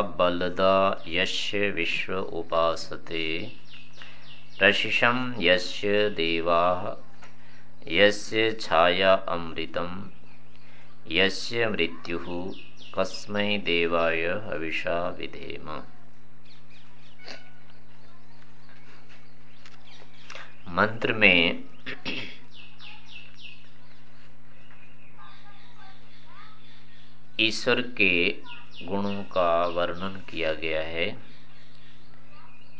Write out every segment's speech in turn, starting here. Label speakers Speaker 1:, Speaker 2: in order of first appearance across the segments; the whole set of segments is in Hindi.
Speaker 1: बलदा यस्य विश्व उपासते। रशिषं यस्य देवाः, यस्य छाया अमृतं यस्य मृत्युः कस्मै देवाय हविषा विधेम। मंत्र में ईश्वर के गुणों का वर्णन किया गया है।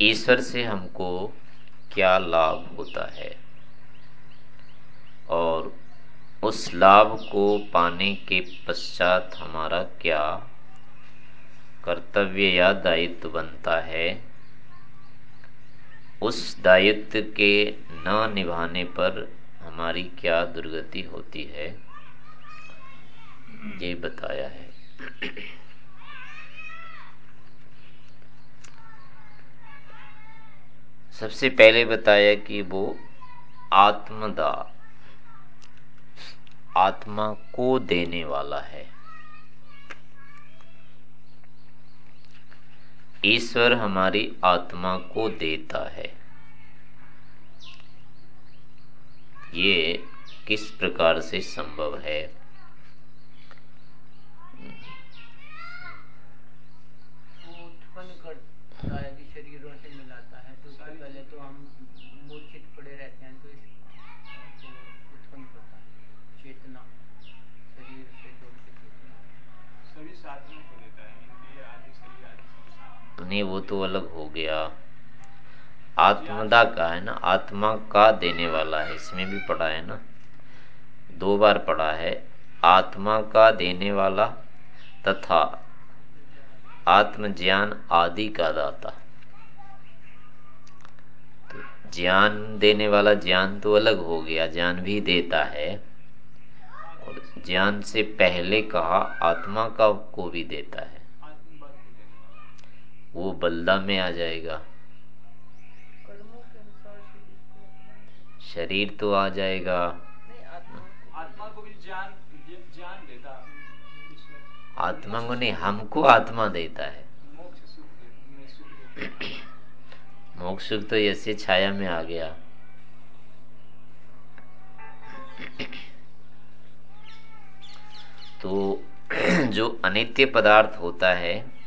Speaker 1: ईश्वर से हमको क्या लाभ होता है? और उस लाभ को पाने के पश्चात हमारा क्या कर्तव्य या दायित्व बनता है? उस दायित्व के न निभाने पर हमारी क्या दुर्गति होती है? ये बताया है। सबसे पहले बताया कि वो आत्मदा, आत्मा को देने वाला है। ईश्वर हमारी आत्मा को देता है। ये किस प्रकार से संभव है
Speaker 2: होता है कि शरीरों से मिलाता है तो उससे पहले तो हम मूर्छित पड़े रहते हैं तो, तो उत्पन्न करता है चेतना शरीर से जोड़ के चेतना
Speaker 3: सभी साधनों को देता है इंद्रिय आदि शरीर आदि
Speaker 1: नहीं, वो तो अलग हो गया। आत्मदा का है ना, आत्मा का देने वाला है, इसमें भी पढ़ा है ना। दो बार पढ़ा है, आत्मा का देने वाला तथा आत्मज्ञान आदि का दाता। तो ज्ञान देने वाला, ज्ञान तो अलग हो गया, ज्ञान भी देता है। और ज्ञान से पहले कहा, आत्मा का को भी देता है। वो बल्दा में आ जाएगा। शरीर तो आ जाएगा।
Speaker 3: आत्मा को भी। ज्ञान ज्ञान देता
Speaker 1: आत्मा को नहीं हमको आत्मा देता है। मोक्ष सुख तो ऐसे छाया में आ गया। तो जो अनित्य पदार्थ होता है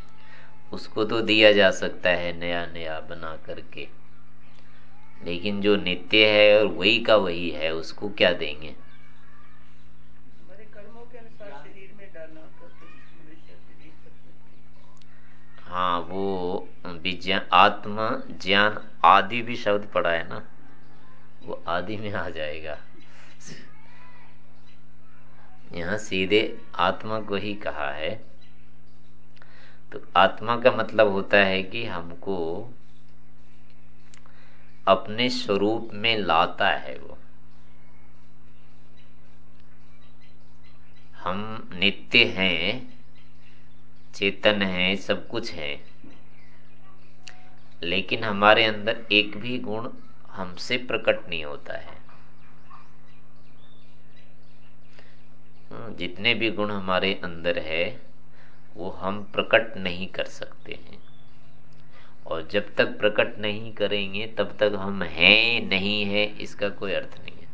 Speaker 1: उसको तो दिया जा सकता है नया नया बना करके। लेकिन जो नित्य है और वही का वही है उसको क्या देंगे? हाँ वो विज्ञान आत्मा ज्ञान आदि भी शब्द पड़ा है ना वो आदि में आ जाएगा। यहाँ सीधे आत्मा को ही कहा है। तो आत्मा का मतलब होता है कि हमको अपने स्वरूप में लाता है वो। हम नित्य हैं, चेतन है, सब कुछ है। लेकिन हमारे अंदर एक भी गुण हमसे प्रकट नहीं होता है। जितने भी गुण हमारे अंदर है वो हम प्रकट नहीं कर सकते हैं। और जब तक प्रकट नहीं करेंगे, तब तक हम हैं नहीं है, इसका कोई अर्थ नहीं है।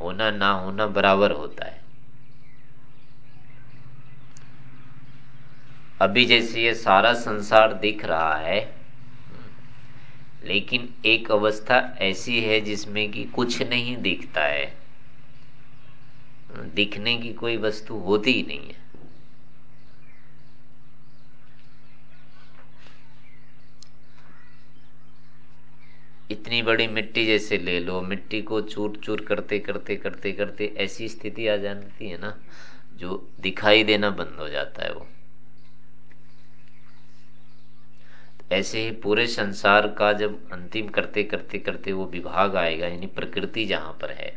Speaker 1: होना ना होना बराबर होता है। अभी जैसे ये सारा संसार दिख रहा है, लेकिन एक अवस्था ऐसी है जिसमें कि कुछ नहीं दिखता है। दिखने की कोई वस्तु होती ही नहीं है। इतनी बड़ी मिट्टी जैसे ले लो मिट्टी को चूर चूर करते करते करते करते ऐसी स्थिति आ जाती है ना जो दिखाई देना बंद हो जाता है वो। ऐसे ही पूरे संसार का जब अंतिम करते करते करते वो विभाग आएगा यानी प्रकृति जहाँ पर है।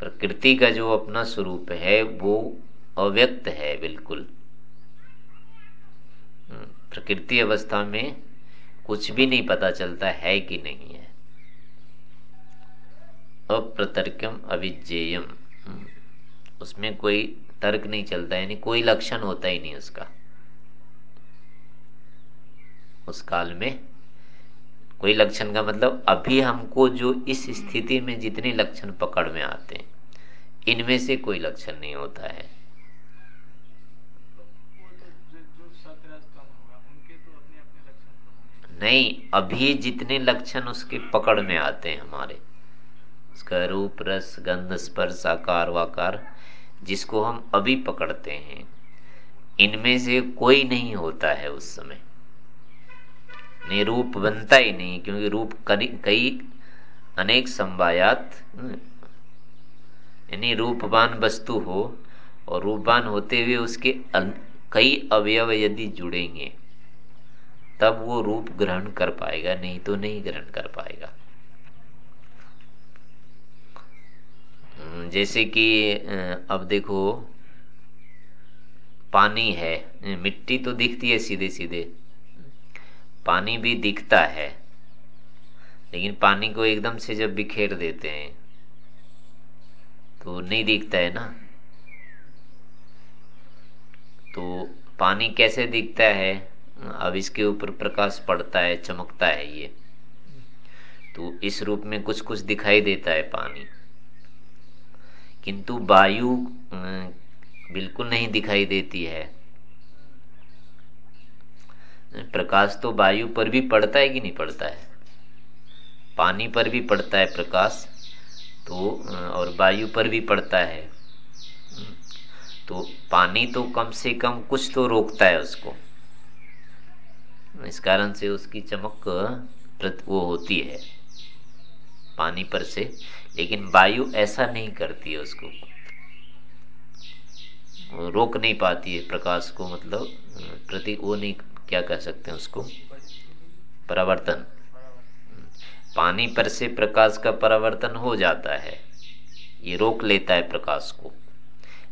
Speaker 1: प्रकृति का जो अपना स्वरूप है वो अव्यक्त है बिल्कुल। हम्म, प्रकृति अवस्था में कुछ भी नहीं पता चलता है कि नहीं है। अप्रतर्कम अविज्ञेयम। हम्म। उसमें कोई तर्क नहीं चलता, यानी कोई लक्षण होता ही नहीं उसका। उस काल में कोई लक्षण का मतलब अभी हमको जो इस स्थिति में जितने लक्षण पकड़ में आते हैं, इनमें से कोई लक्षण नहीं होता है। नहीं, अभी जितने लक्षण उसके पकड़ में आते हैं हमारे। उसका रूप, रस, गंध, स्पर्श, आकार, वाकार, जिसको हम अभी पकड़ते हैं, इनमें से कोई नहीं होता है उस समय। नहीं, रूप बनता ही नहीं, क्योंकि रूप कई अनेक संवायात यानी रूपवान वस्तु हो, और रूपवान होते हुए उसके कई अवयव यदि जुड़ेंगे तब वो रूप ग्रहण कर पाएगा नहीं तो नहीं ग्रहण कर पाएगा। हम्म, जैसे कि अब देखो पानी है मिट्टी तो दिखती है सीधे सीधे पानी भी दिखता है लेकिन पानी को एकदम से जब बिखेर देते हैं तो नहीं दिखता है ना। तो पानी कैसे दिखता है? अब इसके ऊपर प्रकाश पड़ता है, चमकता है ये। तो इस रूप में कुछ कुछ दिखाई देता है पानी। किंतु वायु बिल्कुल नहीं दिखाई देती है। प्रकाश तो वायु पर भी पड़ता है कि नहीं पड़ता है? पानी पर भी पड़ता है प्रकाश तो और वायु पर भी पड़ता है। तो पानी तो कम से कम कुछ तो रोकता है उसको। इस कारण से उसकी चमक वो होती है पानी पर से, लेकिन वायु ऐसा नहीं करती है उसको। रोक नहीं पाती है प्रकाश को मतलब प्रति, वो नहीं, क्या कह सकते हैं उसको? परावर्तन। पानी पर से प्रकाश का परावर्तन हो जाता है। ये रोक लेता है प्रकाश को।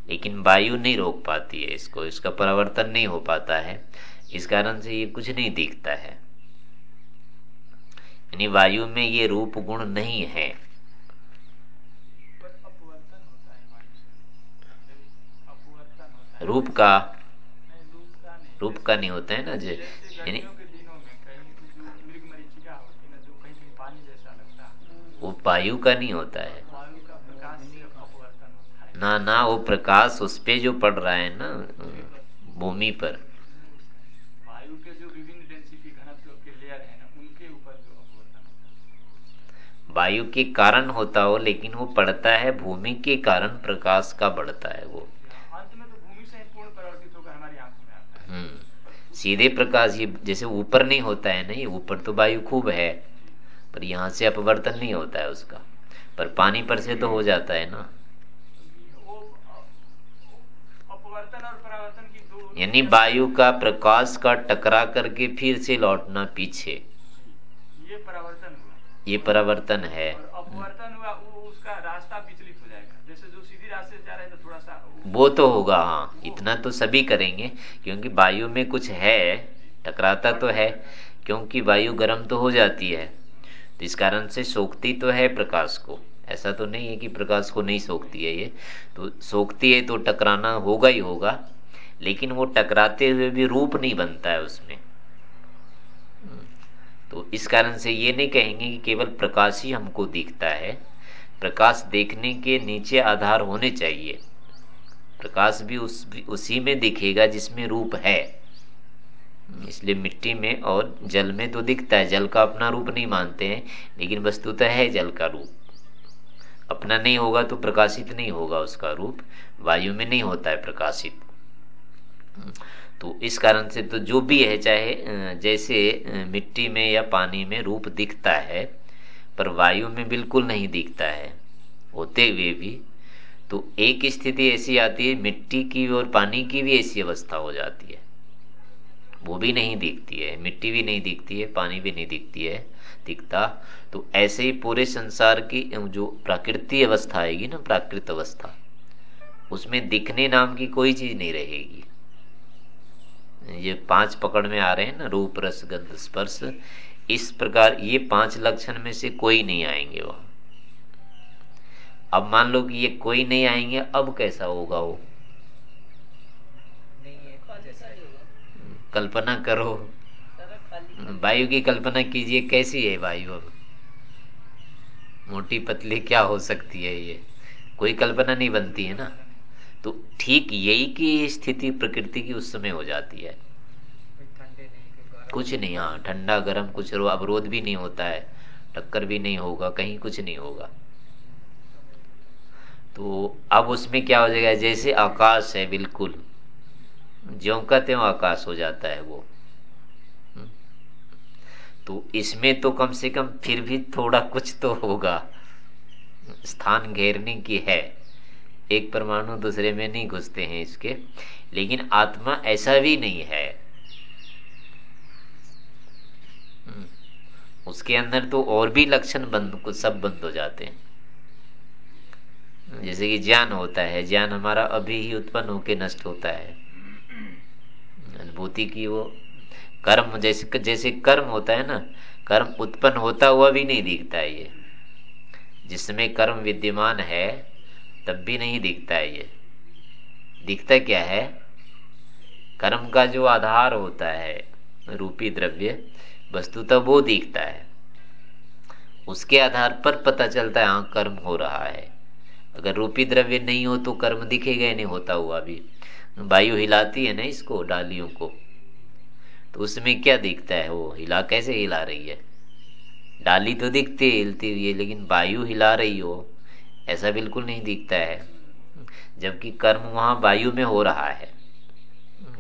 Speaker 1: लेकिन वायु नहीं रोक पाती है इसको, इसका परावर्तन नहीं हो पाता है। इस कारण से ये कुछ नहीं दिखता है। यानी वायु में ये रूप गुण नहीं है। रूप का रूप का नहीं होता है ना जो। यानी वो वायु का नहीं होता है। ना ना वो प्रकाश उस पे जो पड़ रहा है ना, भूमि पर। वायु के कारण होता हो लेकिन वो पड़ता है भूमि के कारण प्रकाश का बढ़ता है वो। तो हम्म। सीधे प्रकाश ये जैसे ऊपर नहीं होता है नहीं ऊपर तो वायु खूब है पर यहाँ से अपवर्तन नहीं होता है उसका। पर पानी पर से तो हो जाता है ना। यानी वायु का प्रकाश का टकरा करके फिर से लौटना पीछे। ये परावर्तन ये परावर्तन है। अपवर्तन हुआ उसका रास्ता विचलित हो जाएगा। जैसे जो सीधी रास्ते से जा रहे हैं तो थोड़ा सा वो तो होगा हाँ। इतना तो सभी करेंगे क्योंकि वायु में कुछ है टकराता तो है क्योंकि वायु गर्म तो हो जाती है। तो इस कारण से सोखती तो है प्रकाश को। ऐसा तो नहीं है कि प्रकाश को नहीं सोखती है ये। तो सोखती है तो टकराना होगा ही होगा लेकिन वो टकराते हुए भी रूप नहीं बनता है उसमें। तो इस कारण से ये नहीं कहेंगे कि केवल प्रकाश ही हमको दिखता है। प्रकाश देखने के नीचे आधार होने चाहिए। प्रकाश भी उस, भी उसी में दिखेगा जिसमें रूप है। इसलिए मिट्टी में और जल में तो दिखता है। जल का अपना रूप नहीं मानते हैं, लेकिन वस्तुतः है जल का रूप। अपना नहीं होगा तो प्रकाशित नहीं होगा उसका रूप। वायु में नहीं होता है प्रकाशित। तो इस कारण से तो जो भी है, चाहे जैसे मिट्टी में या पानी में रूप दिखता है, पर वायु में बिल्कुल नहीं दिखता है, होते हुए भी तो एक स्थिति ऐसी आती है, मिट्टी की और पानी की भी ऐसी अवस्था हो जाती है। वो भी नहीं दिखती है, मिट्टी भी नहीं दिखती है, पानी भी नहीं दिखती है, दिखता। तो ऐसे ही पूरे संसार की जो प्राकृतिक अवस्था आएगी ना, प्राकृत अवस्था, उसमें दिखने नाम की कोई चीज़ नहीं रहेगी। ये पाँच पकड़ में आ रहे हैं ना रूप रस गंध स्पर्श। इस प्रकार ये पाँच लक्षण में से कोई नहीं आएँगे वहाँ अब मान लो कि ये कोई नहीं आएँगे अब कैसा होगा वो? कल्पना करो। वायु की कल्पना कीजिए कैसी है वायु अब? मोटी पतली क्या हो सकती है ये? कोई कल्पना नहीं बनती है ना। तो ठीक यही की स्थिति प्रकृति की उस समय हो जाती है। कुछ नहीं हाँ ठंडा गर्म कुछ अवरोध भी नहीं होता है टक्कर भी नहीं होगा कहीं कुछ नहीं होगा। तो अब उसमें क्या हो जाएगा जैसे आकाश है बिल्कुल ज्यो का त्यों आकाश हो जाता है वो। हम्म। तो इसमें तो कम से कम फिर भी थोड़ा कुछ तो होगा। स्थान घेरने की है। एक परमाणु दूसरे में नहीं घुसते हैं इसके। लेकिन आत्मा ऐसा भी नहीं है। हम्म। उसके अंदर तो और भी लक्षण बंद सब बंद हो जाते हैं। जैसे कि ज्ञान होता है, ज्ञान हमारा अभी ही उत्पन्न होकर नष्ट होता है। अनुभूति की वो कर्म, जैसे जैसे कर्म होता है ना, कर्म उत्पन्न होता हुआ भी नहीं दिखता है ये। जिसमें कर्म विद्यमान है तब भी नहीं दिखता है ये। दिखता क्या है? कर्म का जो आधार होता है, रूपी द्रव्य, वस्तु तब वो दिखता है। उसके आधार पर पता चलता है हाँ कर्म हो रहा है। अगर रूपी द्रव्य नहीं हो तो कर्म दिखेगा नहीं, होता हुआ भी। वायु हिलाती है ना इसको, डालियों को। तो उसमें क्या दिखता है वो? हिला कैसे हिला रही है? डाली तो दिखती है, हिलती हुई लेकिन वायु हिला रही हो ऐसा बिल्कुल नहीं दिखता है। जबकि कर्म वहाँ वायु में हो रहा है।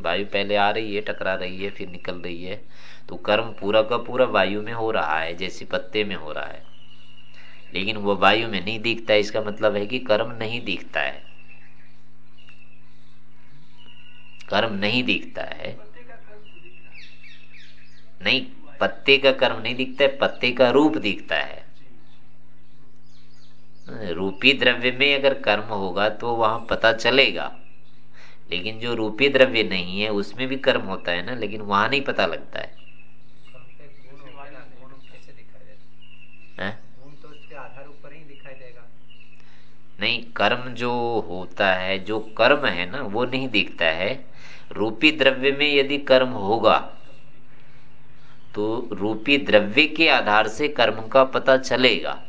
Speaker 1: वायु पहले आ रही है, टकरा रही है, फिर निकल रही है। तो कर्म पूरा का पूरा वायु में हो रहा है, जैसे पत्ते में हो रहा है। लेकिन वो वायु में नहीं दिखता है, इसका मतलब है कि कर्म नहीं दिखता है। कर्म नहीं दिखता है। नहीं, पत्ते का कर्म नहीं दिखता है, पत्ते का रूप दिखता है। रूपी द्रव्य में अगर कर्म होगा तो वहाँ पता चलेगा। लेकिन जो रूपी द्रव्य नहीं है, उसमें भी कर्म होता है ना, लेकिन वहाँ नहीं पता लगता है। नहीं, कर्म जो होता है, जो कर्म है ना, वो नहीं दिखता है। रूपी द्रव्य में यदि कर्म होगा तो रूपी द्रव्य के आधार से कर्म का पता चलेगा।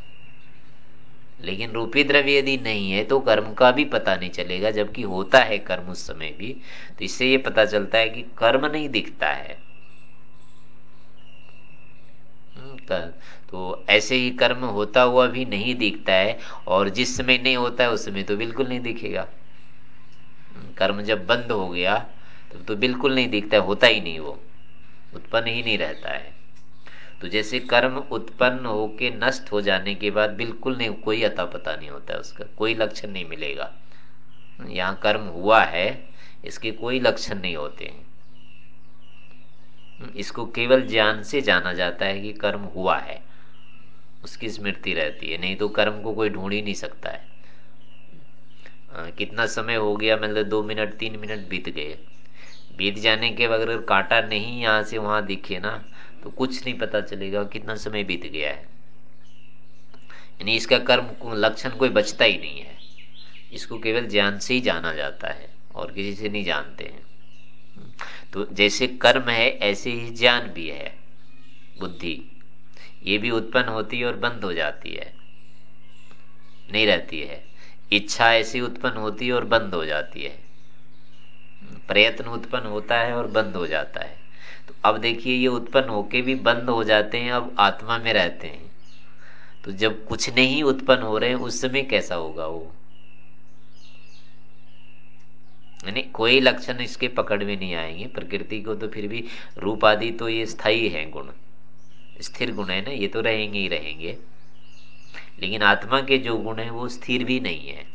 Speaker 1: लेकिन रूपी द्रव्य यदि नहीं है तो कर्म का भी पता नहीं चलेगा जबकि होता है कर्म उस समय भी। तो इससे ये पता चलता है कि कर्म नहीं दिखता है। हम्म, तो ऐसे ही कर्म होता हुआ भी नहीं दिखता है और जिस समय नहीं होता है उस समय तो बिल्कुल नहीं दिखेगा। कर्म जब बंद हो गया तब तो बिल्कुल नहीं दिखता है होता ही नहीं वो। उत्पन्न ही नहीं रहता है। तो जैसे कर्म उत्पन्न होके नष्ट हो जाने के बाद बिल्कुल नहीं कोई अता पता नहीं होता है उसका कोई लक्षण नहीं मिलेगा। यहाँ कर्म हुआ है इसके कोई लक्षण नहीं होते हैं। इसको केवल ज्ञान से जाना जाता है कि कर्म हुआ है उसकी स्मृति रहती है नहीं तो कर्म को कोई ढूंढ ही नहीं सकता है। आ, कितना समय हो गया मतलब दो मिनट तीन मिनट बीत गए। बीत जाने के अगर कांटा नहीं यहाँ से वहाँ दिखे ना तो कुछ नहीं पता चलेगा कितना समय बीत गया है। यानी इसका कर्म लक्षण कोई बचता ही नहीं है। इसको केवल ज्ञान से ही जाना जाता है और किसी से नहीं जानते हैं। तो जैसे कर्म है, ऐसे ही ज्ञान भी है। बुद्धि, ये भी उत्पन्न होती है और बंद हो जाती है। नहीं रहती है। इच्छा ऐसी उत्पन्न होती है और बंद हो जाती है। प्रयत्न उत्पन्न होता है और बंद हो जाता है। तो अब देखिए, ये उत्पन्न होके भी बंद हो जाते हैं, अब आत्मा में रहते हैं। तो जब कुछ नहीं उत्पन्न हो रहे हैं, उस समय कैसा होगा वो? यानी कोई लक्षण इसके पकड़ में नहीं आएँगे। प्रकृति को तो फिर भी रूप आदि तो ये स्थायी है गुण। स्थिर गुण है ना, ये तो रहेंगे ही रहेंगे। लेकिन आत्मा के जो गुण है, वो स्थिर भी नहीं है।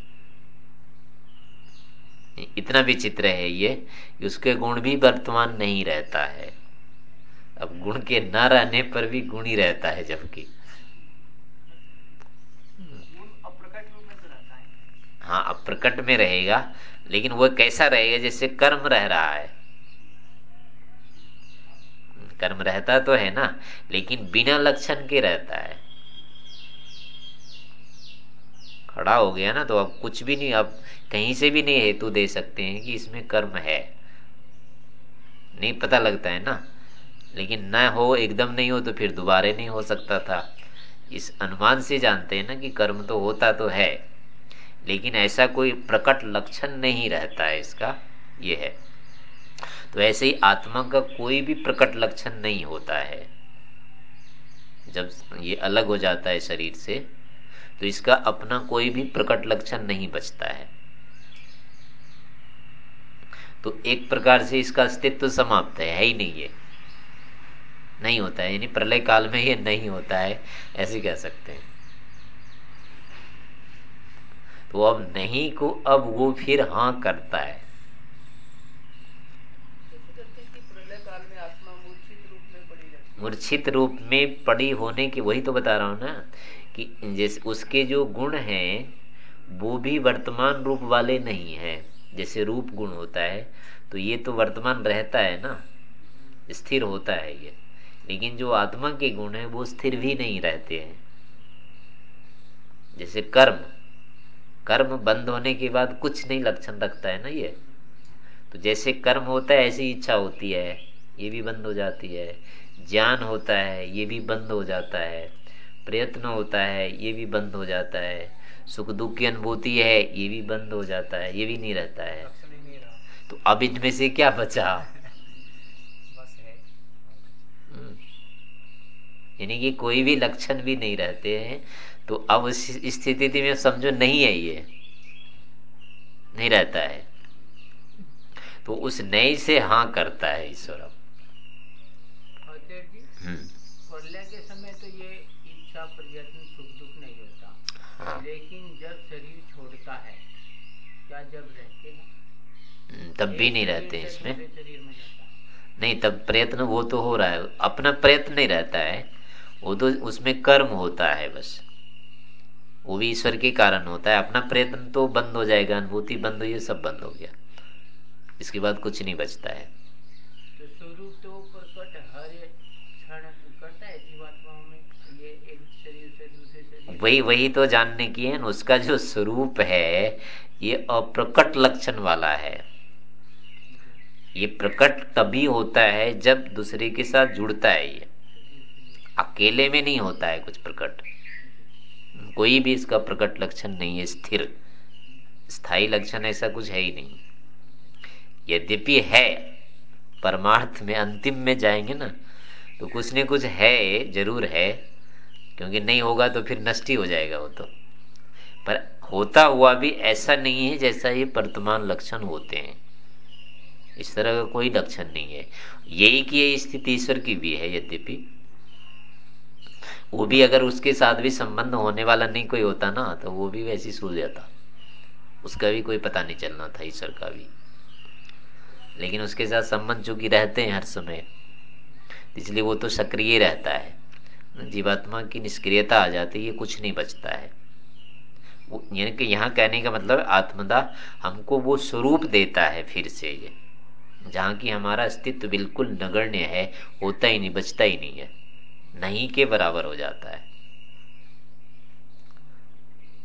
Speaker 1: इतना विचित्र है ये कि उसके गुण भी वर्तमान नहीं रहता है। अब गुण के न रहने पर भी गुण ही रहता है जबकि। हाँ। अप्रकट में रहेगा लेकिन वह कैसा रहेगा जैसे कर्म रह रहा है। कर्म रहता तो है ना लेकिन बिना लक्षण के रहता है। खड़ा हो गया ना तो अब कुछ भी नहीं अब कहीं से भी नहीं हेतु दे सकते हैं कि इसमें कर्म है। नहीं पता लगता है ना लेकिन न हो एकदम नहीं हो तो फिर दोबारे नहीं हो सकता था। इस अनुमान से जानते हैं ना कि कर्म तो होता तो है लेकिन ऐसा कोई प्रकट लक्षण नहीं रहता है इसका ये है। तो ऐसे ही आत्मा का कोई भी प्रकट लक्षण नहीं होता है। जब ये अलग हो जाता है शरीर से तो इसका अपना कोई भी प्रकट लक्षण नहीं बचता है। तो एक प्रकार से इसका अस्तित्व समाप्त है, है ही नहीं ये। नहीं होता है, यानी प्रलय काल में ये नहीं होता है, ऐसे कह सकते हैं। तो अब नहीं को, अब वो फिर हाँ करता है। मूर्छित रूप में पड़ी होने की, वही तो बता रहा हूँ ना, कि जैसे उसके जो गुण हैं, वो भी वर्तमान रूप वाले नहीं है। जैसे रूप गुण होता है तो ये तो वर्तमान रहता है ना, स्थिर होता है ये। लेकिन जो आत्मा के गुण है, वो स्थिर भी नहीं रहते हैं। जैसे कर्म। कर्म बंद होने के बाद कुछ नहीं लक्षण रखता है ना ये? तो जैसे कर्म होता है, ऐसी इच्छा होती है, ये भी बंद हो जाती है। ज्ञान होता है, ये भी बंद हो जाता है। प्रयत्न होता है, ये भी बंद हो जाता है। सुख दुख की अनुभूति है, ये भी बंद हो जाता है, ये भी नहीं रहता है। तो अब इनमें से क्या बचा? यानी कि कोई भी लक्षण भी नहीं रहते हैं तो अब उस स्थिति में समझो नहीं है ये नहीं रहता है। तो उस नई से हाँ करता है ईश्वर।
Speaker 2: प्रलय के समय तो ये इच्छा प्रयत्न सुख दुख नहीं होता। हाँ। लेकिन जब शरीर छोड़ता है क्या जब रहते हैं
Speaker 1: हम्म, तब भी नहीं रहते इसमें। नहीं तब प्रयत्न वो तो हो रहा है। अपना प्रयत्न नहीं रहता है। वो तो उसमें कर्म होता है बस। वो भी ईश्वर के कारण होता है। अपना प्रयत्न तो बंद हो जाएगा अनुभूति बंद हुई सब बंद हो गया। इसके बाद कुछ नहीं बचता है।
Speaker 2: स्वरूप प्रकट हर क्षण करता है जीवात्माओं में ये एक शरीर से दूसरे शरीर
Speaker 1: वही वही तो जानने की है उसका जो स्वरूप है ये अप्रकट लक्षण वाला है। ये प्रकट तभी होता है जब दूसरे के साथ जुड़ता है ये। अकेले में नहीं होता है कुछ प्रकट। कोई भी इसका प्रकट लक्षण नहीं है, स्थिर। स्थायी लक्षण ऐसा कुछ है ही नहीं। यद्यपि है, परमार्थ में अंतिम में जाएँगे ना तो कुछ न कुछ है, ज़रूर है। क्योंकि नहीं होगा तो फिर नष्ट ही हो जाएगा वो तो। पर होता हुआ भी ऐसा नहीं है जैसा ये वर्तमान लक्षण होते हैं। इस तरह का कोई लक्षण नहीं है। यही की स्थिति ईश्वर की भी है यद्यपि। वो भी अगर उसके साथ भी संबंध होने वाला नहीं कोई होता ना तो वो भी वैसी सूझ जाता। उसका भी कोई पता नहीं चलना था ईश्वर का भी। लेकिन उसके साथ संबंध चूँकि रहते हैं हर समय, इसलिए वो तो सक्रिय रहता है। जीवात्मा की निष्क्रियता आ जाती है कुछ नहीं बचता है। यानी कि यहाँ कहने का मतलब आत्मदा हमको वो स्वरूप देता है फिर से ये। जहाँ की हमारा अस्तित्व बिल्कुल नगण्य है, होता ही नहीं, बचता ही नहीं है। नहीं के बराबर हो जाता है।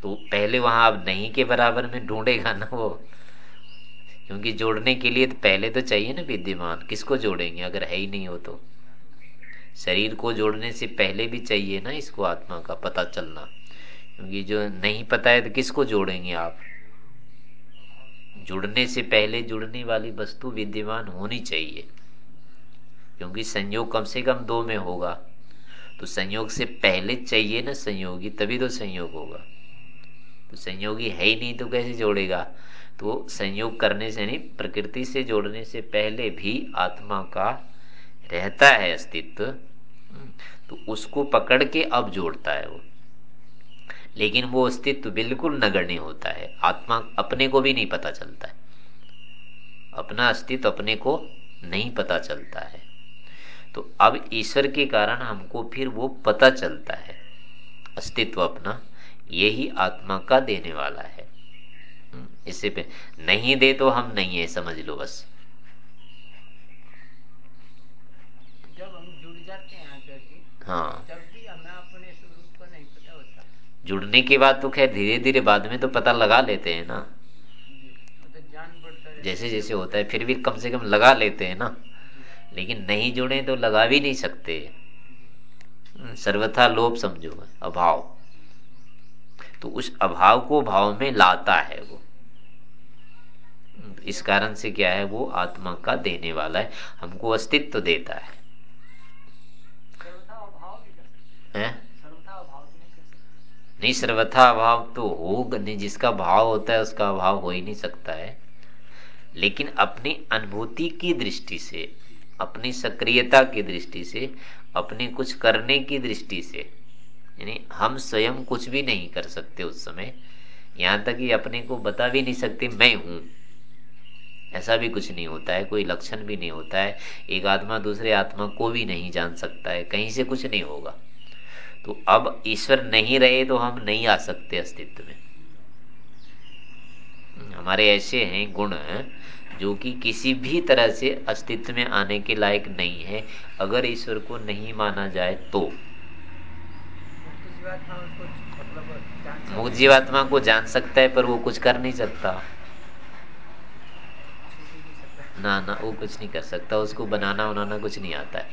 Speaker 1: तो पहले वहाँ अब नहीं के बराबर में ढूंढेगा ना वो। क्योंकि जोड़ने के लिए तो पहले तो चाहिए ना विद्यमान, किसको जोड़ेंगे? अगर है ही नहीं हो तो। शरीर को जोड़ने से पहले भी चाहिए ना इसको आत्मा का पता चलना। क्योंकि जो नहीं पता है तो किसको जोड़ेंगे आप? जुड़ने से पहले जुड़ने वाली वस्तु विद्यमान होनी चाहिए। क्योंकि संयोग कम से कम दो में होगा। तो संयोग से पहले चाहिए ना संयोगी, तभी तो संयोग होगा। तो संयोगी है ही नहीं तो कैसे जोड़ेगा? तो संयोग करने से नहीं, प्रकृति से जोड़ने से पहले भी आत्मा का रहता है अस्तित्व तो उसको पकड़ के अब जोड़ता है वो। लेकिन वो अस्तित्व बिल्कुल नगण्य होता है। आत्मा अपने को भी नहीं पता चलता है। अपना अस्तित्व अपने को नहीं पता चलता है। तो अब ईश्वर के कारण हमको फिर वो पता चलता है। अस्तित्व अपना यही आत्मा का देने वाला है। हम्म, इससे पे नहीं दे तो हम नहीं है समझ लो बस।
Speaker 2: जब हम जुड़ जाते हैं
Speaker 1: हाँ।
Speaker 2: तब भी हमें अपने स्वरूप का नहीं पता होता।
Speaker 1: जुड़ने के बाद तो खैर धीरे धीरे बाद में तो पता लगा लेते हैं ना।
Speaker 2: तो
Speaker 1: जैसे जैसे होता है फिर भी कम से कम लगा लेते हैं ना। लेकिन नहीं जुड़े तो लगा भी नहीं सकते। सर्वथा लोभ समझो अभाव। तो उस अभाव को भाव में लाता है वो। इस कारण से क्या है वो आत्मा का देने वाला है हमको अस्तित्व तो देता है। नहीं सर्वथा अभाव तो हो नहीं जिसका भाव होता है उसका अभाव हो ही नहीं सकता है। लेकिन अपनी अनुभूति की दृष्टि से अपनी सक्रियता की दृष्टि से, अपने कुछ करने की दृष्टि से, यानी हम स्वयं कुछ भी नहीं कर सकते उस समय। यहाँ तक कि अपने को बता भी नहीं सकते, मैं हूँ। ऐसा भी कुछ नहीं होता है, कोई लक्षण भी नहीं होता है। एक आत्मा दूसरे आत्मा को भी नहीं जान सकता है, कहीं से कुछ नहीं होगा। तो अब ईश्वर नहीं रहे तो हम नहीं आ सकते अस्तित्व में। हमारे ऐसे हैं गुण जो कि किसी भी तरह से अस्तित्व में आने के लायक नहीं है, अगर ईश्वर को नहीं माना जाए तो। मुक्त जीवात्मा को जान सकता है, पर वो कुछ कर नहीं सकता। ना ना, वो कुछ नहीं कर सकता, उसको बनाना उनाना कुछ नहीं आता है।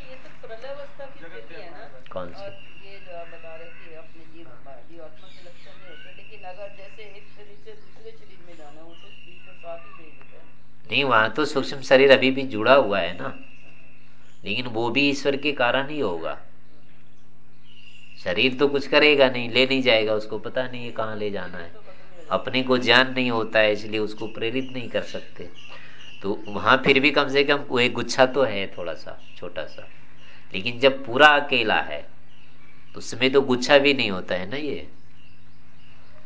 Speaker 1: कौन सी ये जो आप बता रहे कि अपने जीव जीवात्मा के लक्षण नहीं होते लेकिन अगर जैसे एक शरीर से दूसरे शरीर में जाना वो तो ईश्वर साथ ही भेज देता है नहीं, वहाँ तो सूक्ष्म शरीर अभी भी जुड़ा हुआ है ना। लेकिन वो भी ईश्वर के कारण ही होगा। शरीर तो कुछ करेगा नहीं, ले नहीं जाएगा उसको, पता नहीं है कहाँ ले जाना है। अपने को ज्ञान नहीं होता है, इसलिए उसको प्रेरित नहीं कर सकते। तो वहाँ फिर भी कम से कम वो एक गुच्छा तो है थोड़ा सा छोटा सा लेकिन जब पूरा अकेला है तो उसमें तो गुच्छा भी नहीं होता है ना ये।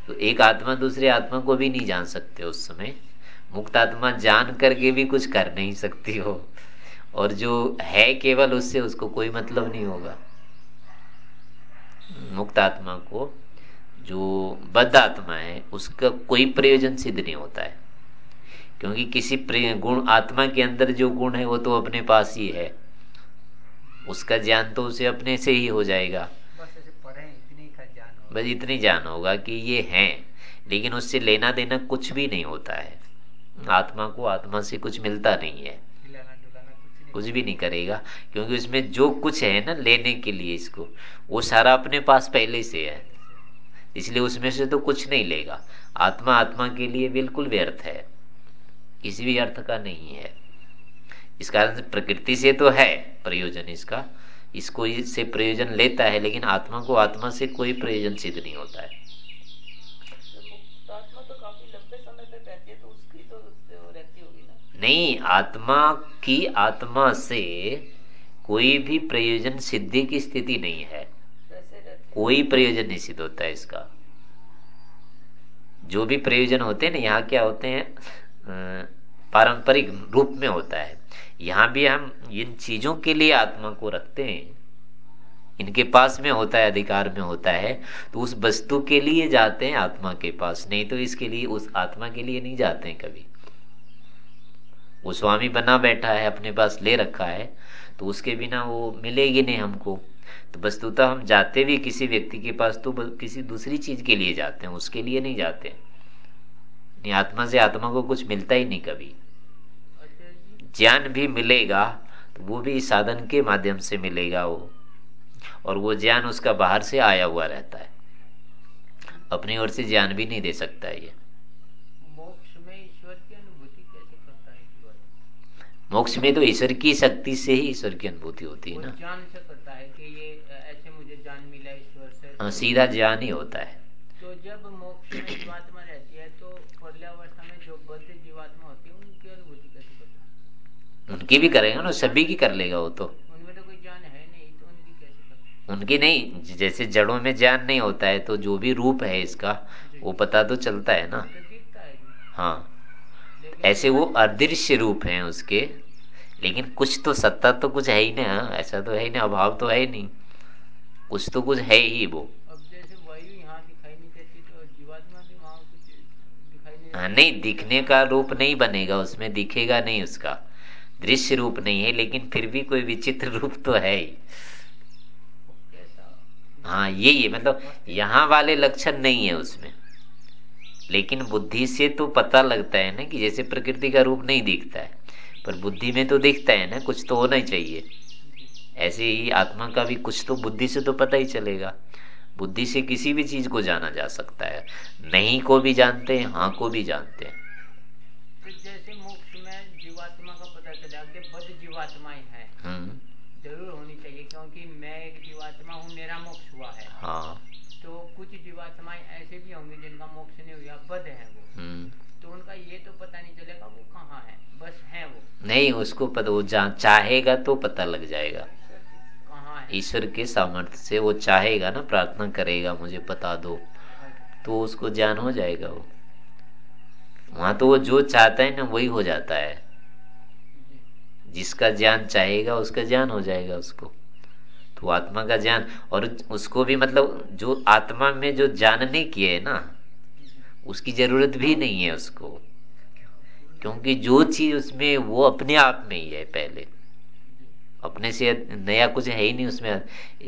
Speaker 1: तो एक आत्मा दूसरे आत्मा को भी नहीं जान सकते उस समय। मुक्त आत्मा जान करके भी कुछ कर नहीं सकती हो। और जो है केवल उससे उसको कोई मतलब नहीं होगा। मुक्त आत्मा को जो बद्ध आत्मा है उसका कोई प्रयोजन सिद्ध नहीं होता है। क्योंकि किसी गुण आत्मा के अंदर जो गुण है वो तो अपने पास ही है। उसका ज्ञान तो उसे अपने से ही हो जाएगा। बस इतनी जान होगा कि ये है। लेकिन उससे लेना देना कुछ भी नहीं होता है। आत्मा को आत्मा से कुछ मिलता नहीं है। कुछ भी नहीं करेगा क्योंकि उसमें जो कुछ है ना लेने के लिए इसको वो सारा अपने पास पहले से है। इसलिए उसमें से तो कुछ नहीं लेगा। आत्मा आत्मा के लिए बिल्कुल व्यर्थ है। किसी भी अर्थ का नहीं है। इस कारण से प्रकृति से तो है प्रयोजन इसका। इसको इससे प्रयोजन लेता है लेकिन आत्मा को आत्मा से कोई प्रयोजन सिद्ध नहीं होता है। नहीं, आत्मा की आत्मा से कोई भी प्रयोजन सिद्धि की स्थिति नहीं है। कोई प्रयोजन नहीं सिद्ध होता है इसका। जो भी प्रयोजन होते हैं ना, यहाँ क्या होते हैं? पारंपरिक रूप में होता है। यहाँ भी हम इन चीज़ों के लिए आत्मा को रखते हैं। इनके पास में होता है, अधिकार में होता है तो उस वस्तु के लिए जाते हैं आत्मा के पास। नहीं तो इसके लिए, उस आत्मा के लिए नहीं जाते हैं कभी। वो स्वामी बना बैठा है, अपने पास ले रखा है तो उसके बिना वो मिलेगी नहीं हमको। तो वस्तुतः हम जाते भी किसी व्यक्ति के पास तो किसी दूसरी चीज़ के लिए जाते हैं, उसके लिए नहीं जाते। नहीं, आत्मा से आत्मा को कुछ मिलता ही नहीं कभी। ज्ञान भी मिलेगा तो वो भी साधन के माध्यम से मिलेगा वो। और वो ज्ञान उसका बाहर से आया हुआ रहता है। अपनी ओर से ज्ञान भी नहीं दे सकता ये
Speaker 2: मोक्ष में ईश्वर की अनुभूति कैसे करता है
Speaker 1: मोक्ष में तो ईश्वर की शक्ति से ही ईश्वर की अनुभूति होती है ना।
Speaker 2: ज्ञान से करता है कि ये ऐसे मुझे ज्ञान मिला ईश्वर से।
Speaker 1: हाँ सीधा ज्ञान ही होता है।
Speaker 2: तो जब मोक्ष में जीवात्मा रहती है तो में जो बद्ध जीवात्मा होती है उनकी अनुभूति कैसे करता
Speaker 1: उनकी भी करेगा ना सभी की कर लेगा वो तो।
Speaker 2: उनमें तो कोई ज्ञान है नहीं तो उनकी कैसे
Speaker 1: उनकी नहीं जैसे जड़ों में ज्ञान नहीं होता है तो जो भी रूप है इसका वो पता तो चलता है ना।
Speaker 2: तो
Speaker 1: हाँ। ऐसे वो अदृश्य रूप है उसके लेकिन कुछ तो सत्ता तो कुछ है ही ना ऐसा तो है ही ना अभाव तो है ही नहीं। कुछ तो कुछ है ही वो। हाँ नहीं दिखने का रूप नहीं बनेगा उसमें दिखेगा नहीं उसका। दृश्य रूप नहीं है लेकिन फिर भी कोई विचित्र रूप तो है ही। हाँ यही है मतलब यहाँ वाले लक्षण नहीं है उसमें। लेकिन बुद्धि से तो पता लगता है ना कि जैसे प्रकृति का रूप नहीं दिखता है पर बुद्धि में तो दिखता है ना कुछ तो होना ही चाहिए। ऐसे ही आत्मा का भी कुछ तो बुद्धि से तो पता ही चलेगा। बुद्धि से किसी भी चीज़ को जाना जा सकता है। नहीं को भी जानते हैं हाँ को भी जानते हैं।
Speaker 2: तो जैसे मोक्ष में जीवात्मा का पता चला कि बद जीवात्माएँ हैं।
Speaker 1: हम्म।
Speaker 2: ज़रूर होनी चाहिए क्योंकि मैं एक जीवात्मा हूँ मेरा मोक्ष हुआ है।
Speaker 1: हाँ।
Speaker 2: तो कुछ जीवात्माएँ ऐसे भी होंगी जिनका मोक्ष नहीं हुआ बद है वो।
Speaker 1: हम्म।
Speaker 2: तो उनका ये तो पता नहीं चलेगा वो कहाँ है बस है वो।
Speaker 1: नहीं उसको पता वो चाहेगा तो पता लग जाएगा। ईश्वर के सामर्थ्य से वो चाहेगा ना प्रार्थना करेगा मुझे बता दो। तो उसको ज्ञान हो जाएगा वो। वहाँ तो वो जो चाहता है ना वही हो जाता है। जिसका ज्ञान चाहेगा उसका ज्ञान हो जाएगा उसको। तो आत्मा का ज्ञान, और उसको भी मतलब जो आत्मा में जो जानने की है ना, उसकी ज़रूरत भी नहीं है उसको। क्योंकि जो चीज़ उसमें, वो अपने आप में ही है पहले। अपने से नया कुछ है ही नहीं उसमें।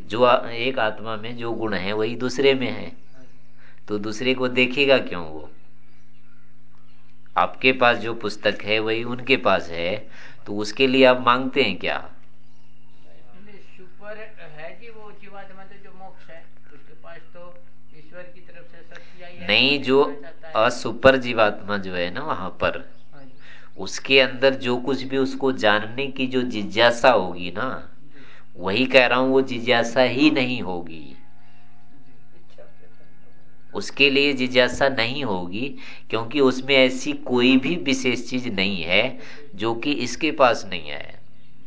Speaker 1: जो एक आत्मा में जो गुण है, वही दूसरे में है। तो दूसरे को देखेगा क्यों वो? आपके पास जो पुस्तक है, वही उनके पास है। तो उसके लिए आप मांगते हैं क्या
Speaker 2: नहीं, सुपर है जीवात्मा तो जो मोक्ष है उसके पास तो ईश्वर की तरफ़ से सच्चाई है।
Speaker 1: नहीं जो। असुपर जीवात्मा जो है ना वहाँ पर
Speaker 2: हाँ
Speaker 1: उसके अंदर जो कुछ भी उसको जानने की जो जिज्ञासा होगी ना वही कह रहा हूँ वो जिज्ञासा ही नहीं होगी। उसके लिए जिज्ञासा नहीं होगी क्योंकि उसमें ऐसी कोई भी विशेष चीज़ नहीं है जो कि इसके पास नहीं है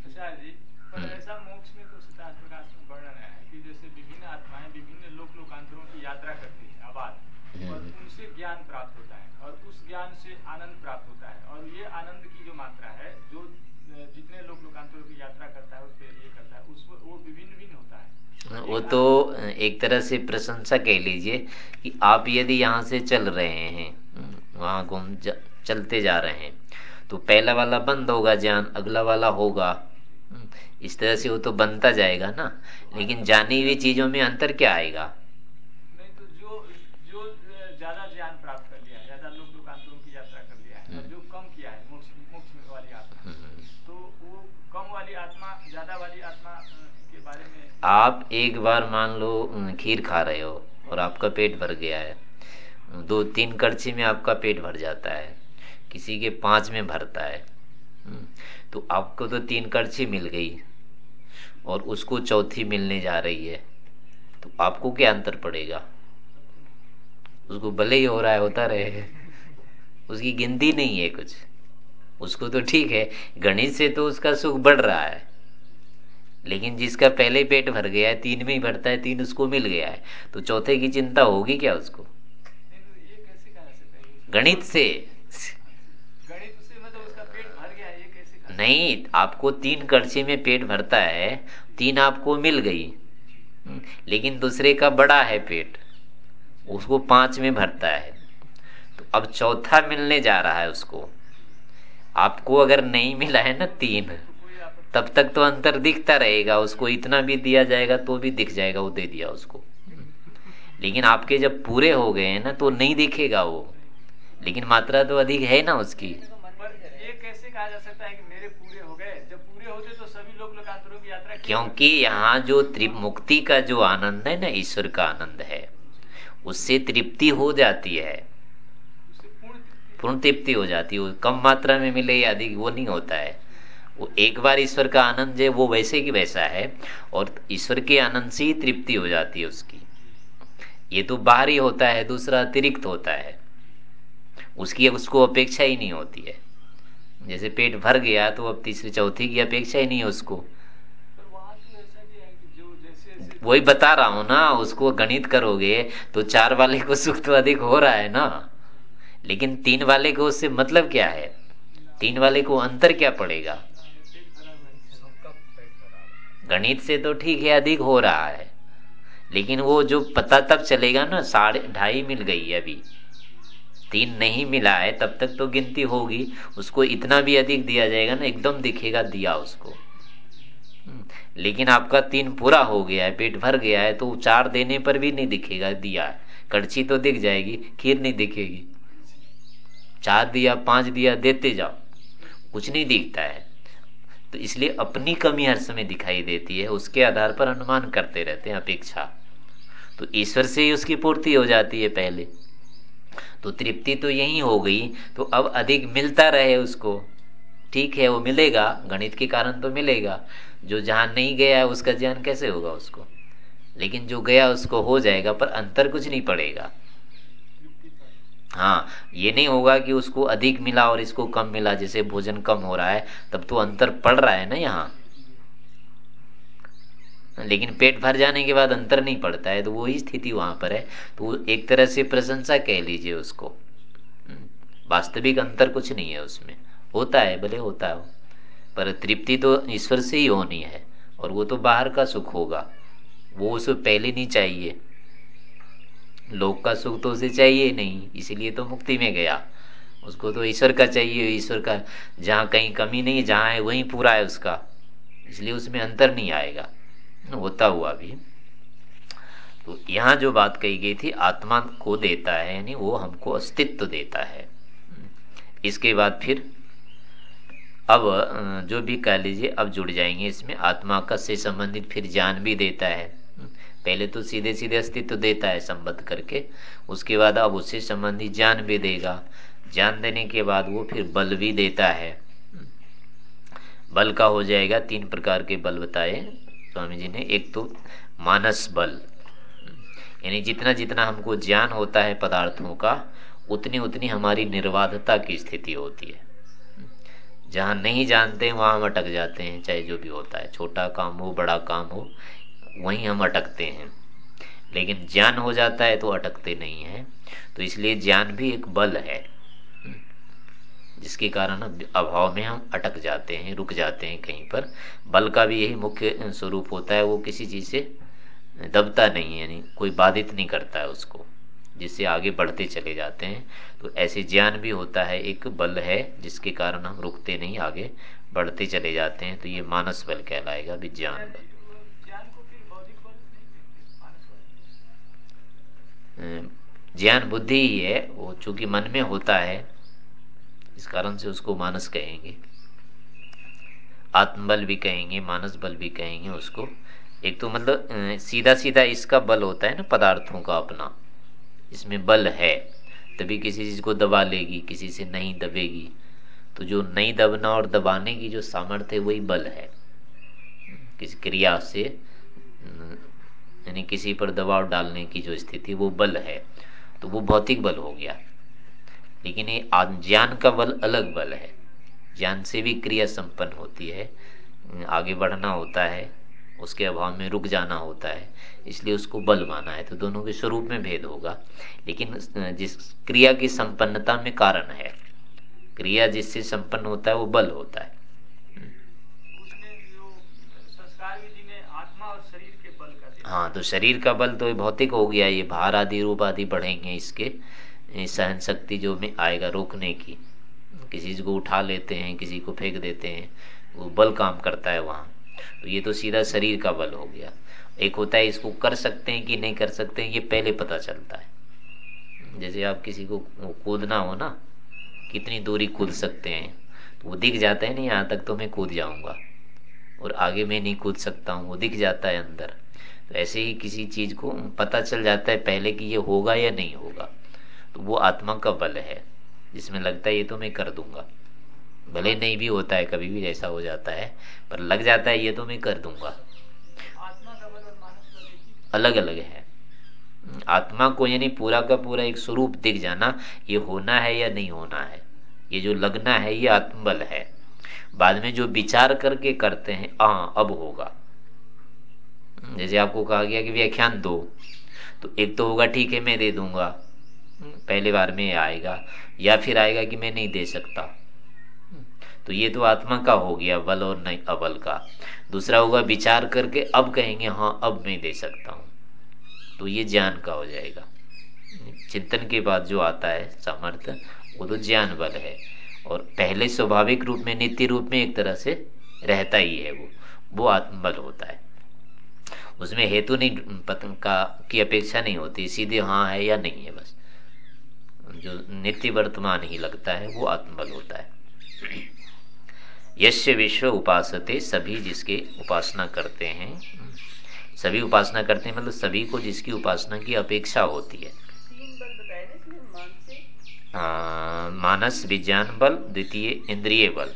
Speaker 3: प्रसाद जी पर
Speaker 1: हम्म।
Speaker 3: ऐसा मोक्ष में तो सिद्धांत प्रकाश में वर्णन है कि जैसे विभिन्न आत्माएँ विभिन्न लोक लोकांतरों की यात्रा करती है आबाद और
Speaker 1: हम्म।
Speaker 3: उनसे ज्ञान प्राप्त होता है और उस ज्ञान से आनंद प्राप्त होता है और ये आनंद की जो मात्रा है जो अ, जितने लोक लोकांतरों की यात्रा करता है उस पर ये करता है उस वो विभिन्न भिन्न होता है
Speaker 1: वो तो एक तरह से प्रशंसा कह लीजिए कि आप यदि यहाँ से चल रहे हैं वहाँ घूम चलते जा रहे हैं तो पहला वाला बंद होगा ज्ञान अगला वाला होगा। हम्म, इस तरह से वो तो बनता जाएगा ना लेकिन जानी हुई चीज़ों में अंतर क्या आएगा?
Speaker 3: नहीं तो जो जो ज़्यादा ज्ञान प्राप्त कर लिया है ज़्यादा लोक लोकांतरों की यात्रा कर लिया है जो कम किया है मोक्ष मोक्ष वाली आत्मा
Speaker 1: हम्म।
Speaker 3: तो वो कम वाली आत्मा ज़्यादा वाली आत्मा
Speaker 1: आप एक बार मान लो खीर खा रहे हो और आपका पेट भर गया है। दो, तीन कड़छी में आपका पेट भर जाता है। किसी के पाँच में भरता है। तो आपको तो तीन कड़छी मिल गई और उसको चौथी मिलने जा रही है। तो आपको क्या अंतर पड़ेगा? उसको भले ही हो रहा है, होता रहे। उसकी गिनती नहीं है कुछ। उसको तो ठीक है, गणित से तो उसका सुख बढ़ रहा है। लेकिन जिसका पहले पेट भर गया है तीन में ही भरता है तीन उसको मिल गया है। तो चौथे की चिंता होगी क्या उसको? गणित से। नहीं आपको तीन कर्चे में पेट भरता है तीन आपको मिल गई। हम्म, लेकिन दूसरे का बड़ा है पेट उसको पाँच में भरता है। तो अब चौथा मिलने जा रहा है उसको। आपको अगर नहीं मिला है ना तीन तब तक तो अंतर दिखता रहेगा उसको इतना भी दिया जाएगा तो भी दिख जाएगा वो दे दिया उसको। लेकिन आपके जब पूरे हो गए हैं ना तो नहीं दिखेगा वो। लेकिन मात्रा तो अधिक है ना उसकी।
Speaker 3: ये कैसे कहा जा सकता है कि मेरे पूरे हो गए? जब पूरे होते तो सभी लोग लोकांतरों की यात्रा
Speaker 1: क्योंकि यहाँ जो त्रिमुक्ति का जो आनंद है ना ईश्वर का आनंद है उससे तृप्ति हो जाती है।
Speaker 3: पूर्ण तृप्ति।
Speaker 1: हो जाती है। कम मात्रा में मिले या अधिक वो नहीं होता है। वो एक बार ईश्वर का आनंद है, वो वैसे की वैसा है, और ईश्वर के आनंद से ही तृप्ति हो जाती है उसकी। ये तो बाहरी होता है, दूसरा अतिरिक्त होता है। उसकी अब उसको अपेक्षा ही नहीं होती है। जैसे पेट भर गया तो अब तीसरी चौथी की अपेक्षा ही नहीं है उसको।
Speaker 3: वहाँ
Speaker 1: बता रहा हूँ ना, उसको गणित करोगे तो चार वाले को सुख तो अधिक हो रहा है ना। लेकिन तीन वाले को उससे मतलब क्या है? तीन वाले को अंतर क्या पड़ेगा? गणित से तो ठीक है अधिक हो रहा है। लेकिन वो जो पता तब चलेगा ना साढ़े ढाई मिल गई है अभी। तीन नहीं मिला है तब तक तो गिनती होगी। उसको इतना भी अधिक दिया जाएगा ना एकदम दिखेगा दिया उसको। हम्म, लेकिन आपका तीन पूरा हो गया है पेट भर गया है तो चार देने पर भी नहीं दिखेगा दिया। कड़छी तो दिख जाएगी खीर नहीं दिखेगी। चार दिया पाँच दिया देते जाओ। कुछ नहीं दिखता है। तो इसलिए अपनी कमी हर समय दिखाई देती है, उसके आधार पर अनुमान करते रहते हैं, अपेक्षा। तो ईश्वर से ही उसकी पूर्ति हो जाती है पहले। तो तृप्ति तो यही हो गई तो अब अधिक मिलता रहे उसको। ठीक है, वो मिलेगा, गणित के कारण तो मिलेगा। जो जहाँ नहीं गया है उसका ज्ञान कैसे होगा उसको? लेकिन जो गया उसको हो जाएगा, पर अंतर कुछ नहीं पड़ेगा। हाँ ये नहीं होगा कि उसको अधिक मिला और इसको कम मिला, जैसे भोजन कम हो रहा है, तब तो अंतर पड़ रहा है ना यहाँ। लेकिन पेट भर जाने के बाद अंतर नहीं पड़ता है तो वही स्थिति वहाँ पर है। तो एक तरह से प्रशंसा कह लीजिए उसको। वास्तविक अंतर कुछ नहीं है उसमें। होता है, भले होता है, पर तृप्ति तो ईश्वर से ही होनी है, और वो तो बाहर का सुख होगा। वो उसे पहले नहीं चाहिए। लोक का सुख तो उसे चाहिए नहीं, इसीलिए तो मुक्ति में गया। उसको तो ईश्वर का चाहिए, ईश्वर का जहाँ कहीं कमी नहीं, जहाँ है वहीं पूरा है उसका। इसलिए उसमें अंतर नहीं आएगा। होता हुआ भी। तो यहाँ जो बात कही गई थी, आत्मा को देता है, यानी वो हमको अस्तित्व देता है। इसके बाद फिर अब जो भी कह लीजिए, अब जुड़ जाएँगे इसमें। आत्मा का से संबंधित फिर ज्ञान भी देता है। पहले तो सीधे सीधे अस्तित्व देता है संबद्ध करके, उसके बाद अब उससे संबंधित ज्ञान भी देगा। ज्ञान देने के बाद वो फिर बल भी देता है। बल का हो जाएगा तीन प्रकार के बल बताए स्वामी जी ने। एक तो मानस बल। यानी जितना जितना हमको ज्ञान होता है पदार्थों का, उतनी उतनी हमारी निर्वाधता की स्थिति होती है। जहाँ नहीं जानते वहाँ हम अटक जाते हैं, चाहे जो भी होता है। छोटा काम हो, बड़ा काम हो वहीं हम अटकते हैं। लेकिन ज्ञान हो जाता है तो अटकते नहीं है। तो इसलिए ज्ञान भी एक बल है। जिसके कारण अभाव में हम अटक जाते हैं, रुक जाते हैं कहीं पर। बल का भी यही मुख्य स्वरूप होता है, वो किसी चीज़ से दबता नहीं है, यानी कोई बाधित नहीं करता है उसको, जिससे आगे बढ़ते चले जाते हैं। तो ऐसे ज्ञान भी होता है, एक बल है, जिसके कारण हम रुकते नहीं, आगे बढ़ते चले जाते हैं। तो ये मानस बल कहलाएगा विज्ञान बल। ज्ञान बुद्धि ही है, वो चूँकि मन में होता है, इस कारण से उसको मानस कहेंगे। आत्मबल भी कहेंगे, मानस बल भी कहेंगे उसको। एक तो मतलब सीधा सीधा इसका बल होता है ना, पदार्थों का अपना। इसमें बल है, तभी किसी चीज़ को दबा लेगी, किसी से नहीं दबेगी। तो जो नहीं दबना और दबाने की जो सामर्थ्य है, वही बल है। किसी क्रिया से यानी किसी पर दबाव डालने की जो स्थिति वो बल है तो वो भौतिक बल हो गया। लेकिन ये ज्ञान का बल अलग बल है। ज्ञान से भी क्रिया संपन्न होती है, आगे बढ़ना होता है, उसके अभाव में रुक जाना होता है, इसलिए उसको बल माना है तो दोनों के स्वरूप में भेद होगा। लेकिन जिस क्रिया की संपन्नता में कारण है, क्रिया जिससे संपन्न होता है, वो बल होता है। हाँ तो शरीर का बल तो भौतिक हो गया, ये भार आदि, रूप आदि बढ़ेंगे इसके सहन शक्ति जो में आएगा रोकने की। किसी चीज़ को उठा लेते हैं, किसी को फेंक देते हैं, वो बल काम करता है वहाँ। तो ये तो सीधा शरीर का बल हो गया। एक होता है इसको कर सकते हैं कि नहीं कर सकते हैं, ये पहले पता चलता है। जैसे आप किसी को कूदना हो ना, कितनी दूरी कूद सकते हैं तो वो दिख जाता है ना यहाँ तक तो मैं कूद जाऊँगा। और आगे मैं नहीं कूद सकता हूँ, वो दिख जाता है अंदर। तो ऐसे ही किसी चीज़ को पता चल जाता है पहले कि ये होगा या नहीं होगा। तो वो आत्मा का बल है जिसमें लगता है ये तो मैं कर दूँगा। भले नहीं भी होता है कभी भी ऐसा हो जाता है पर लग जाता है ये तो मैं कर दूँगा। अलग अलग है। आत्मा को यानी पूरा का पूरा एक स्वरूप दिख जाना ये होना है या नहीं होना है। ये जो लगना है ये आत्मबल है। बाद में जो विचार करके करते हैं हाँ, अब होगा। जैसे आपको कहा गया कि व्याख्यान दो। तो एक तो होगा, ठीक है, मैं दे दूँगा। पहले बार में आएगा। या फिर आएगा कि, मैं नहीं दे सकता। तो ये तो आत्मा का हो गया, बल और नहीं, अबल का। दूसरा होगा, विचार करके अब कहेंगे हाँ अब मैं दे सकता हूँ। तो ये ज्ञान का हो जाएगा। चिंतन के बाद जो आता है, सामर्थ्य, वो तो ज्ञान बल है। और पहले स्वाभाविक रूप में, नित्य रूप में एक तरह से रहता ही है वो। वो आत्मबल होता है। उसमें हेतु नहीं का, की अपेक्षा नहीं होती, सीधे हाँ है या नहीं है बस। जो नित्य वर्तमान ही लगता है, वो आत्मबल होता है। यश्य विश्व उपासते सभी जिसके उपासना करते हैं। सभी उपासना करते हैं मतलब सभी को जिसकी उपासना की अपेक्षा होती है। हाँ मानस, विज्ञान, बल, द्वितीय, इंद्रिय, बल।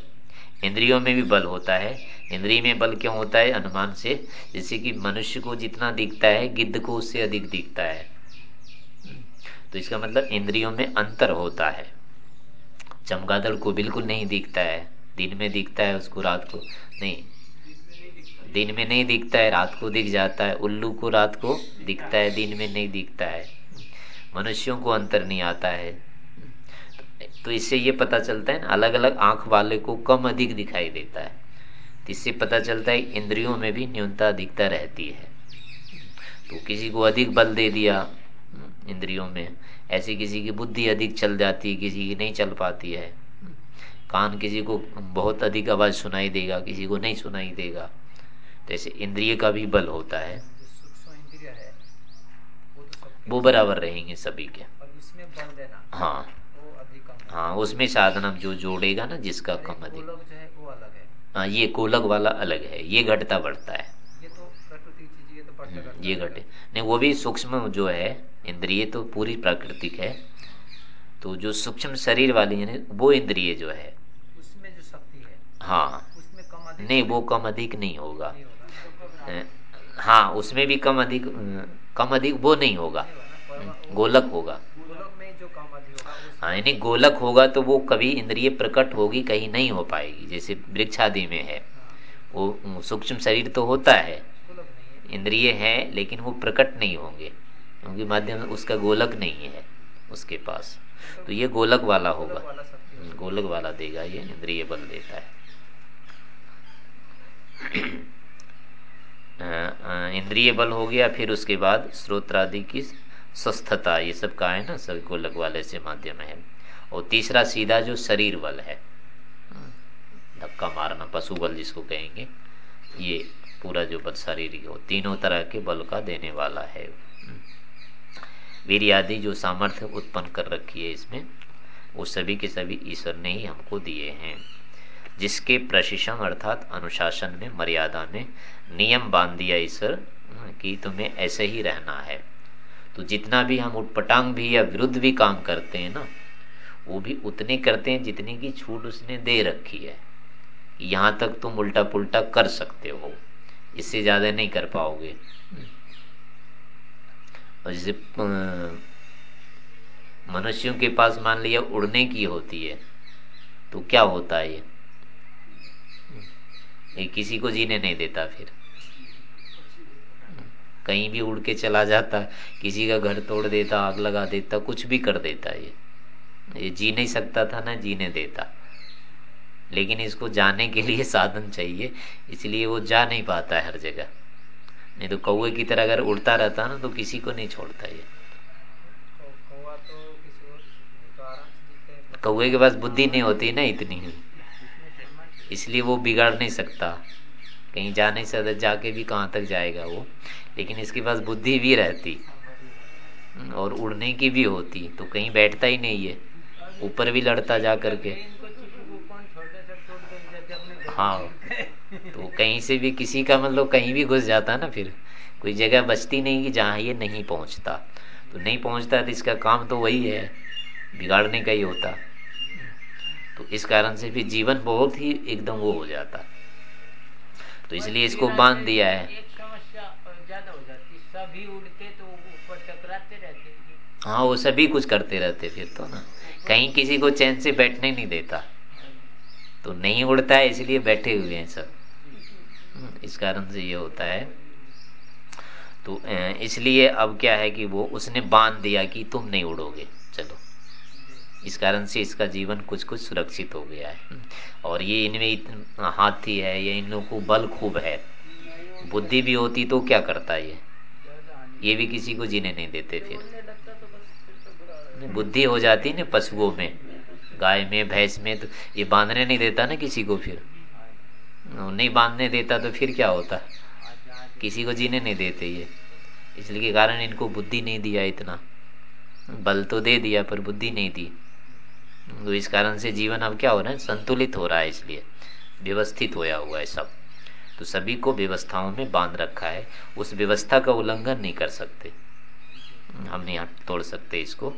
Speaker 1: इंद्रियों में भी बल होता है। इंद्रिय में बल क्यों होता है? अनुमान से। जैसे कि मनुष्य को जितना दिखता है, गिद्ध को उससे अधिक दिखता है। तो इसका मतलब इंद्रियों में अंतर होता है। चमगादड़ को बिल्कुल नहीं दिखता है। दिन में दिखता है उसको, रात को नहीं। दिन में नहीं दिखता है, रात को दिख जाता है। उल्लू को रात को दिखता है, दिन में नहीं दिखता है। मनुष्यों को अंतर नहीं आता है। तो इससे ये पता चलता है ना अलग अलग आँख वाले को कम अधिक दिखाई देता है। इससे पता चलता है इंद्रियों में भी न्यूनता अधिकता रहती है। तो किसी को अधिक बल दे दिया इंद्रियों में ऐसी किसी की बुद्धि अधिक चल जाती है किसी की नहीं चल पाती है। कान किसी को बहुत अधिक आवाज़ सुनाई देगा किसी को नहीं सुनाई देगा। तो ऐसे इंद्रिय का भी बल होता है। वो बराबर रहेंगे सभी के। हाँ। हाँ उसमें साधना जो जोड़ेगा ना जिसका कम अधिक।
Speaker 2: है
Speaker 1: ये कोलक वाला अलग है ये घटता बढ़ता है।
Speaker 2: ये तो प्रकृति चीज़ ये तो बढ़ता
Speaker 1: हम्म, ये घटे। नहीं वो भी सूक्ष्म जो है इंद्रिय तो पूरी प्राकृतिक है। तो जो सूक्ष्म शरीर वाली है वो इंद्रिय जो है।
Speaker 2: उसमें जो शक्ति है
Speaker 1: हाँ।
Speaker 2: उसमें कम अधिक
Speaker 1: नहीं वो कम अधिक नहीं होगा। हाँ उसमें भी कम अधिक कम अधिक वो नहीं होगा। गोलक होगा। हाँ यानी गोलक होगा तो वो कभी इंद्रिय प्रकट होगी, कहीं नहीं हो पाएगी। जैसे वृक्ष आदि में है, वो सूक्ष्म शरीर तो होता है, इंद्रिय है, लेकिन वो प्रकट नहीं होंगे, क्योंकि माध्यम उसका गोलक नहीं है, उसके पास। तो ये गोलक वाला होगा। गोलक वाला देगा, ये इंद्रिय बल देता है। इंद्रिय बल हो गया, फिर उसके बाद स्रोत्रादि की स्वस्थता, ये सब का है ना सब गोलक वाले से माध्यम है। और तीसरा सीधा जो शरीर बल है, धक्का मारना, पशु बल जिसको कहेंगे, ये पूरा जो बल शारीरिक हो तीनों तरह के बल का देने वाला है। वीर आदि जो सामर्थ्य उत्पन्न कर रखी है इसमें, वो सभी के सभी ईश्वर ने ही हमको दिए हैं। जिसके प्रशिक्षण अर्थात अनुशासन में, मर्यादा में नियम बाँध दिया ईश्वर, कि तुम्हें ऐसे ही रहना है। तो जितना भी हम उठपटांग भी या विरुद्ध भी काम करते हैं ना, वो भी उतने करते हैं जितने की छूट उसने दे रखी है। यहाँ तक तुम उल्टा पुल्टा कर सकते हो। इससे ज़्यादा नहीं कर पाओगे। और जैसे मनुष्यों के पास मान लिया उड़ने की होती है तो क्या होता है ये? ये किसी को जीने नहीं देता फिर। कहीं भी उड़ के चला जाता किसी का घर तोड़ देता आग लगा देता कुछ भी कर देता ये। ये जी नहीं सकता था ना जीने देता। लेकिन इसको जाने के लिए साधन चाहिए इसलिए वो जा नहीं पाता है हर जगह। नहीं तो कौए की तरह अगर उड़ता रहता ना तो किसी को नहीं छोड़ता ये। कौए के पास बुद्धि नहीं होती ना इतनी। इसलिए वो बिगाड़ नहीं सकता। कहीं जा नहीं सकता जाके भी कहाँ तक जाएगा वो? लेकिन इसके पास बुद्धि भी रहती और उड़ने की भी होती तो कहीं बैठता ही नहीं है ऊपर भी लड़ता जा करके। हाँ तो कहीं से भी किसी का मतलब कहीं भी घुस जाता ना फिर। कोई जगह बचती नहीं कि जहाँ ये नहीं पहुँचता। तो नहीं पहुँचता तो इसका काम तो वही है, बिगाड़ने का ही होता। तो इस कारण से फिर जीवन बहुत ही एकदम वो हो जाता। तो इसलिए इसको बाँध दिया है।
Speaker 2: ज़्यादा हो जाती सभी उड़ते तो ऊपर टकराते रहते
Speaker 1: हाँ वो सभी कुछ करते रहते फिर तो ना। कहीं किसी को चैन से बैठने नहीं देता। तो नहीं उड़ता है इसलिए बैठे हुए हैं सब। हम्म, इस कारण से ये होता है। तो इसलिए अब क्या है कि वो उसने बाँध दिया कि तुम नहीं उड़ोगे। चलो। इस कारण से इसका जीवन कुछ कुछ सुरक्षित हो गया है। और ये इनमें हाथी है या इन लोगों को बल खूब है। बुद्धि भी होती तो क्या करता ये? ये भी किसी को जीने नहीं देते फिर। बुद्धि हो जाती ना पशुओं में, गाय में, भैंस में तो ये बांधने नहीं देता ना किसी को फिर। नहीं बांधने देता तो फिर क्या होता? किसी को जीने नहीं देते ये। इसलिए के कारण इनको बुद्धि नहीं दिया इतना। बल तो दे दिया पर बुद्धि नहीं दी। तो इस कारण से जीवन अब क्या हो रहा है? संतुलित हो रहा है इसलिए। व्यवस्थित होया हुआ है सब। तो सभी को व्यवस्थाओं में बाँध रखा है। उस व्यवस्था का उल्लंघन नहीं कर सकते। हम नहीं तोड़ सकते इसको।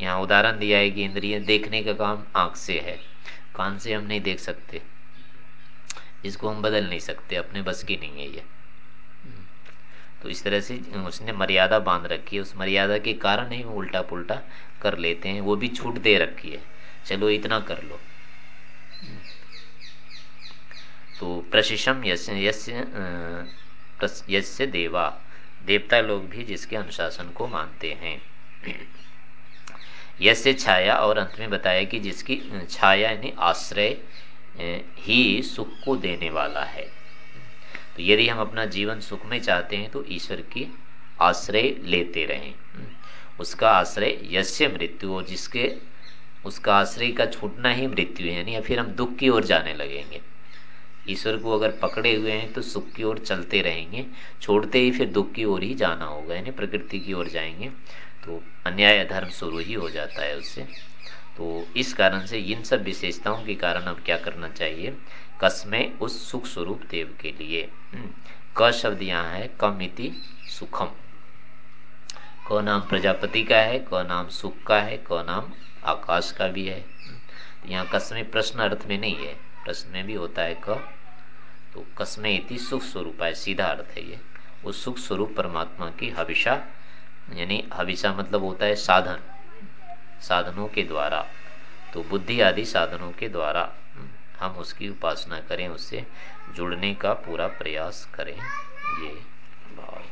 Speaker 1: यहाँ उदाहरण दिया है कि इंद्रिय देखने का काम आँख से है। कान से हम नहीं देख सकते। इसको हम बदल नहीं सकते। अपने बस की नहीं है ये। तो इस तरह से उसने मर्यादा बाँध रखी है। उस मर्यादा के कारण ही वो उल्टा पुल्टा कर लेते हैं। वो भी छूट दे रखी है। चलो इतना कर लो। तो प्रशिषम यस्य देवा। देवता लोग भी जिसके अनुशासन को मानते हैं। यस्य छाया और अंत में बताया कि जिसकी छाया यानी आश्रय ही सुख को देने वाला है। तो यदि हम अपना जीवन सुख में चाहते हैं तो ईश्वर की आश्रय लेते रहें। उसका आश्रय यश्य मृत्यु और जिसके, उसका आश्रय का छूटना ही मृत्यु है, यानी या फिर हम दुख की ओर जाने लगेंगे। ईश्वर को अगर पकड़े हुए हैं तो सुख की ओर चलते रहेंगे छोड़ते ही फिर दुख की ओर ही जाना होगा यानी प्रकृति की ओर जाएँगे। तो अन्याय धर्म शुरू ही हो जाता है उससे। तो इस कारण से इन सब विशेषताओं के कारण अब क्या करना चाहिए? कसमें उस सुख स्वरूप देव के लिए। हम्म, क शब्द यहाँ है कमिति सुखम। क नाम प्रजापति का है क नाम सुख का है क नाम आकाश का भी है। तो यहाँ कसमे प्रश्न अर्थ में नहीं है। प्रश्न में भी होता है क तो कसमे इति सुख स्वरूप है, सीधा अर्थ है ये। उस सुख स्वरूप परमात्मा की हविषा, यानी हविषा मतलब होता है साधन, साधनों के द्वारा तो बुद्धि आदि साधनों के द्वारा हम उसकी उपासना करें, उससे जुड़ने का पूरा प्रयास करें, ये भाव